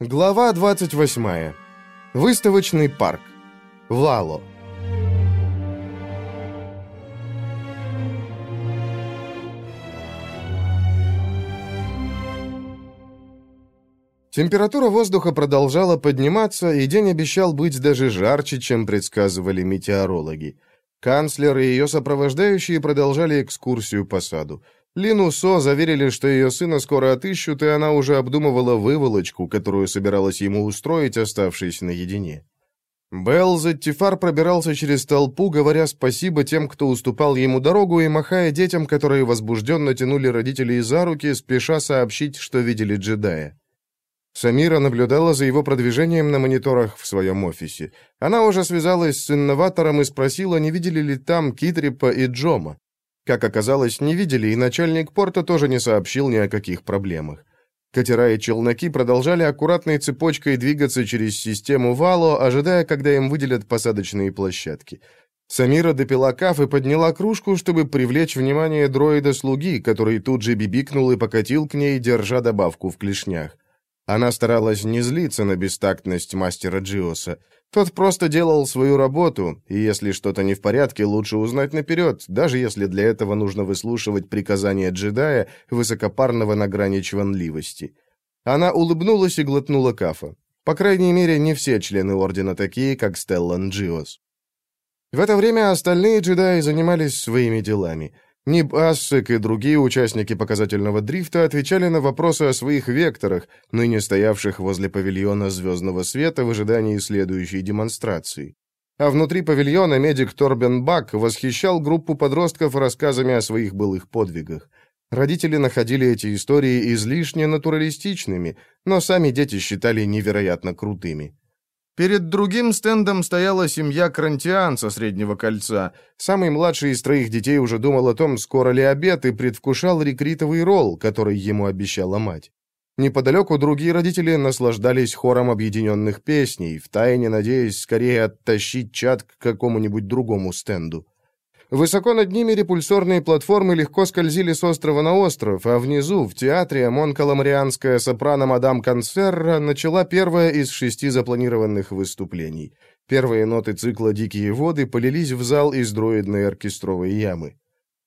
Глава 28. Выставочный парк. Лало. Температура воздуха продолжала подниматься, и день обещал быть даже жарче, чем предсказывали метеорологи. Канцлер и ее сопровождающие продолжали экскурсию по саду. Лину Со заверили, что ее сына скоро отыщут, и она уже обдумывала выволочку, которую собиралась ему устроить, оставшись наедине. Белл Заттифар пробирался через толпу, говоря спасибо тем, кто уступал ему дорогу, и махая детям, которые возбужденно тянули родителей за руки, спеша сообщить, что видели джедая. Самира наблюдала за его продвижением на мониторах в своем офисе. Она уже связалась с инноватором и спросила, не видели ли там Китрипа и Джома. Как оказалось, не видели, и начальник порта тоже не сообщил ни о каких проблемах. Катера и челноки продолжали аккуратной цепочкой двигаться через систему Вало, ожидая, когда им выделят посадочные площадки. Самира допила каф и подняла кружку, чтобы привлечь внимание дроида-слуги, который тут же бибикнул и покатил к ней, держа добавку в клешнях. Она старалась не злиться на бестактность мастера Джиоса. Тот просто делал свою работу, и если что-то не в порядке, лучше узнать наперед, даже если для этого нужно выслушивать приказания джедая, высокопарного на грани чванливости. Она улыбнулась и глотнула кафа. По крайней мере, не все члены Ордена такие, как Стеллан Джиос. В это время остальные джедаи занимались своими делами — Ниб Ассек и другие участники показательного дрифта отвечали на вопросы о своих векторах, ныне стоявших возле павильона звездного света в ожидании следующей демонстрации. А внутри павильона медик Торбен Бак восхищал группу подростков рассказами о своих былых подвигах. Родители находили эти истории излишне натуралистичными, но сами дети считали невероятно крутыми. Перед другим стендом стояла семья Крантиан со Среднего кольца. Самый младший из троих детей уже думал о том, скоро ли обед, и предвкушал рекритовый ролл, который ему обещала мать. Неподалеку другие родители наслаждались хором объединенных песней, втайне надеясь скорее оттащить чат к какому-нибудь другому стенду. Высоко над ними репульсорные платформы легко скользили с острова на остров, а внизу, в театре, монкаламарианская сопрано мадам Консерра начала первое из шести запланированных выступлений. Первые ноты цикла «Дикие воды» полились в зал из дроидной оркестровой ямы.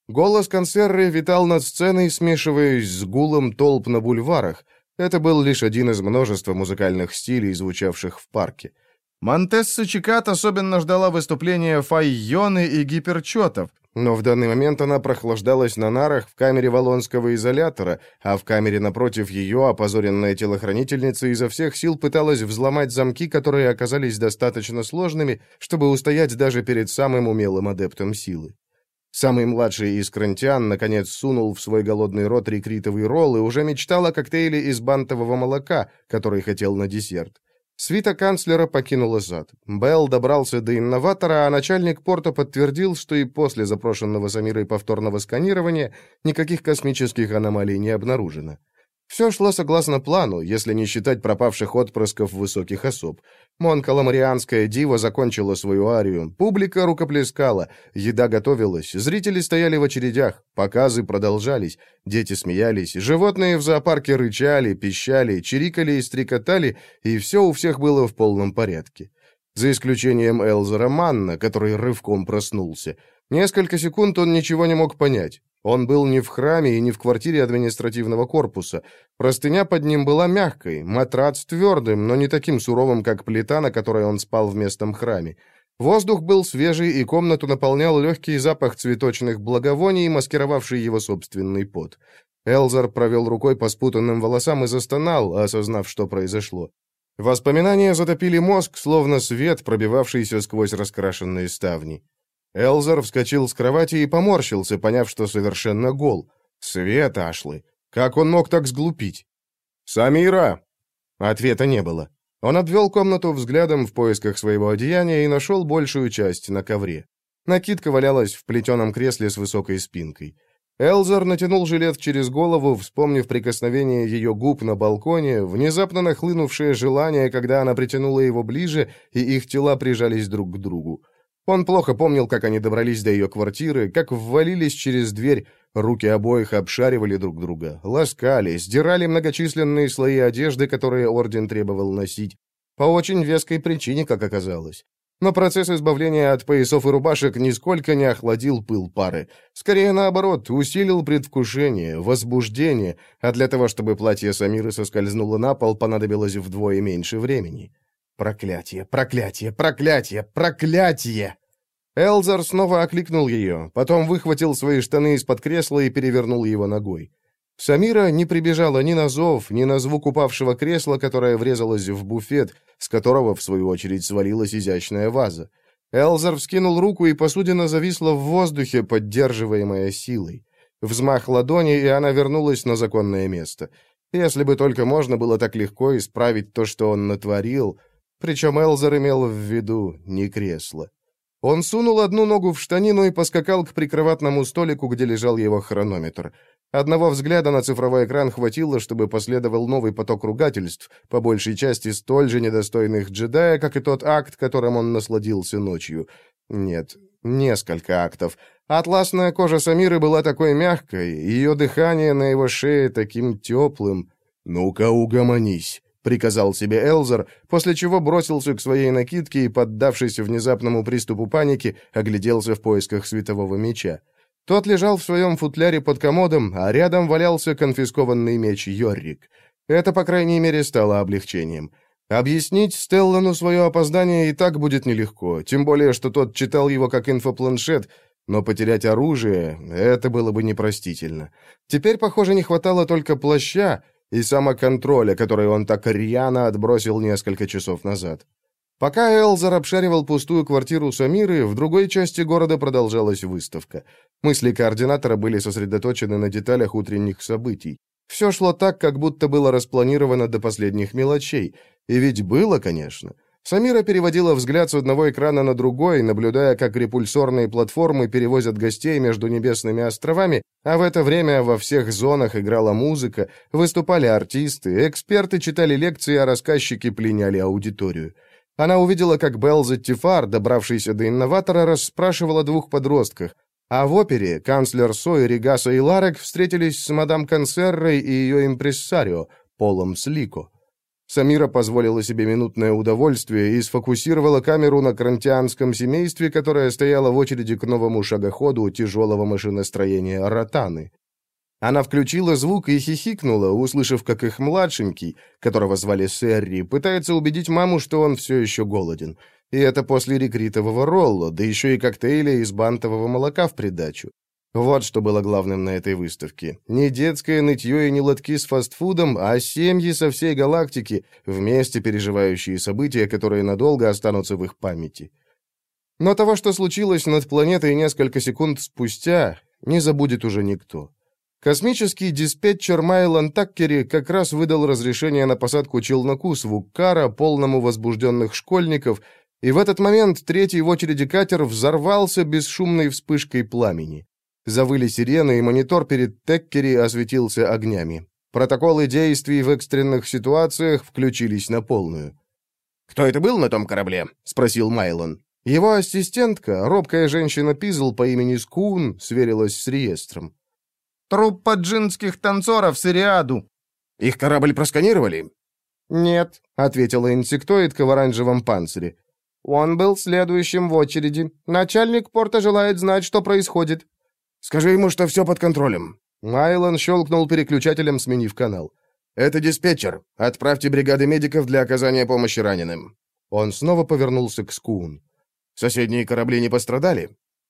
Голос консерры витал над сценой, смешиваясь с гулом толп на бульварах. Это был лишь один из множества музыкальных стилей, звучавших в парке. Монтесса Чикат особенно ждала выступления Файоны и гиперчетов, но в данный момент она прохлаждалась на нарах в камере Волонского изолятора, а в камере напротив ее опозоренная телохранительница изо всех сил пыталась взломать замки, которые оказались достаточно сложными, чтобы устоять даже перед самым умелым адептом силы. Самый младший из крантиан, наконец, сунул в свой голодный рот рекритовый ролл и уже мечтал о коктейле из бантового молока, который хотел на десерт. Свита канцлера покинула зад. Белл добрался до инноватора, а начальник порта подтвердил, что и после запрошенного Самирой повторного сканирования никаких космических аномалий не обнаружено. Все шло согласно плану, если не считать пропавших отпрысков высоких особ. Монкаламарианская дива закончила свою арию, публика рукоплескала, еда готовилась, зрители стояли в очередях, показы продолжались, дети смеялись, животные в зоопарке рычали, пищали, чирикали и стрекотали, и все у всех было в полном порядке. За исключением Элзера Манна, который рывком проснулся. Несколько секунд он ничего не мог понять. Он был не в храме и не в квартире административного корпуса. Простыня под ним была мягкой, матрац твердым, но не таким суровым, как плита, на которой он спал в местном храме. Воздух был свежий, и комнату наполнял легкий запах цветочных благовоний, маскировавший его собственный пот. Элзар провел рукой по спутанным волосам и застонал, осознав, что произошло. Воспоминания затопили мозг, словно свет, пробивавшийся сквозь раскрашенные ставни. Элзар вскочил с кровати и поморщился, поняв, что совершенно гол. Свет Ашлы. Как он мог так сглупить? «Самира!» Ответа не было. Он обвел комнату взглядом в поисках своего одеяния и нашел большую часть на ковре. Накидка валялась в плетеном кресле с высокой спинкой. Элзар натянул жилет через голову, вспомнив прикосновение ее губ на балконе, внезапно нахлынувшее желание, когда она притянула его ближе, и их тела прижались друг к другу. Он плохо помнил, как они добрались до ее квартиры, как ввалились через дверь, руки обоих обшаривали друг друга, ласкали, сдирали многочисленные слои одежды, которые Орден требовал носить, по очень веской причине, как оказалось. Но процесс избавления от поясов и рубашек нисколько не охладил пыл пары. Скорее наоборот, усилил предвкушение, возбуждение, а для того, чтобы платье Самиры соскользнуло на пол, понадобилось вдвое меньше времени. Проклятие, проклятие, проклятие, проклятие! Элзар снова окликнул ее, потом выхватил свои штаны из-под кресла и перевернул его ногой. Самира не прибежала ни на зов, ни на звук упавшего кресла, которое врезалось в буфет, с которого, в свою очередь, свалилась изящная ваза. Элзар вскинул руку, и посудина зависла в воздухе, поддерживаемая силой. Взмах ладони, и она вернулась на законное место. Если бы только можно было так легко исправить то, что он натворил, причем Элзар имел в виду не кресло. Он сунул одну ногу в штанину и поскакал к прикроватному столику, где лежал его хронометр. Одного взгляда на цифровой экран хватило, чтобы последовал новый поток ругательств, по большей части столь же недостойных джедая, как и тот акт, которым он насладился ночью. Нет, несколько актов. Атласная кожа Самиры была такой мягкой, ее дыхание на его шее таким теплым. «Ну-ка, угомонись!» — приказал себе Элзер, после чего бросился к своей накидке и, поддавшись внезапному приступу паники, огляделся в поисках светового меча. Тот лежал в своем футляре под комодом, а рядом валялся конфискованный меч Йоррик. Это, по крайней мере, стало облегчением. Объяснить Стеллану свое опоздание и так будет нелегко, тем более, что тот читал его как инфопланшет, но потерять оружие — это было бы непростительно. Теперь, похоже, не хватало только плаща, и самоконтроля, который он так рьяно отбросил несколько часов назад. Пока Элзар обшаривал пустую квартиру Самиры, в другой части города продолжалась выставка. Мысли координатора были сосредоточены на деталях утренних событий. Все шло так, как будто было распланировано до последних мелочей. И ведь было, конечно. Самира переводила взгляд с одного экрана на другой, наблюдая, как репульсорные платформы перевозят гостей между небесными островами, а в это время во всех зонах играла музыка, выступали артисты, эксперты читали лекции, а рассказчики пленяли аудиторию. Она увидела, как Белза Тифар, добравшийся до инноватора, расспрашивал о двух подростках. А в опере канцлер Сой, Ригаса и Ларек встретились с мадам Консеррой и ее импрессарио, Полом Слико. Самира позволила себе минутное удовольствие и сфокусировала камеру на крантианском семействе, которое стояло в очереди к новому шагоходу тяжелого машиностроения «Ротаны». Она включила звук и хихикнула, услышав, как их младшенький, которого звали Сэрри, пытается убедить маму, что он все еще голоден. И это после рекритового ролла, да еще и коктейля из бантового молока в придачу. Вот что было главным на этой выставке. Не детское нытье и не лотки с фастфудом, а семьи со всей галактики, вместе переживающие события, которые надолго останутся в их памяти. Но того, что случилось над планетой несколько секунд спустя, не забудет уже никто. Космический диспетчер Майлан Таккери как раз выдал разрешение на посадку челноку с Вуккара, полному возбужденных школьников, и в этот момент третий в очереди катер взорвался бесшумной вспышкой пламени. Завыли сирены, и монитор перед Теккери осветился огнями. Протоколы действий в экстренных ситуациях включились на полную. «Кто это был на том корабле?» — спросил Майлон. Его ассистентка, робкая женщина Пизл по имени Скун, сверилась с реестром. «Труппа джинских танцоров с Ириаду». «Их корабль просканировали?» «Нет», — ответила инсектоидка в оранжевом панцире. «Он был следующим в очереди. Начальник порта желает знать, что происходит». Скажи ему, что все под контролем». Майлон щелкнул переключателем, сменив канал. «Это диспетчер. Отправьте бригады медиков для оказания помощи раненым». Он снова повернулся к Скун. «Соседние корабли не пострадали?»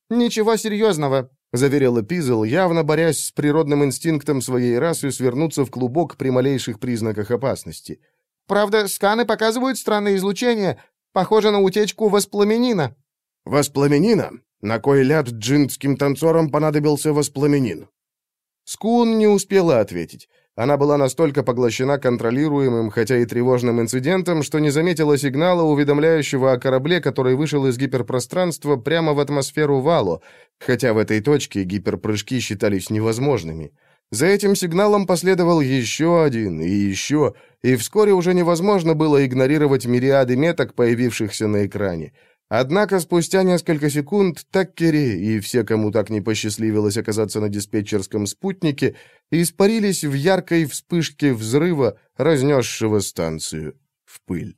«Ничего серьезного», — заверила Пизел, явно борясь с природным инстинктом своей расы свернуться в клубок при малейших признаках опасности. «Правда, сканы показывают странное излучение. Похоже на утечку воспламенина». «Воспламенина? На кой ляд джинским танцорам понадобился воспламенин? Скун не успела ответить. Она была настолько поглощена контролируемым, хотя и тревожным инцидентом, что не заметила сигнала, уведомляющего о корабле, который вышел из гиперпространства прямо в атмосферу Вало, хотя в этой точке гиперпрыжки считались невозможными. За этим сигналом последовал еще один и еще, и вскоре уже невозможно было игнорировать мириады меток, появившихся на экране. Однако спустя несколько секунд Таккери и все, кому так не посчастливилось оказаться на диспетчерском спутнике, испарились в яркой вспышке взрыва, разнесшего станцию в пыль.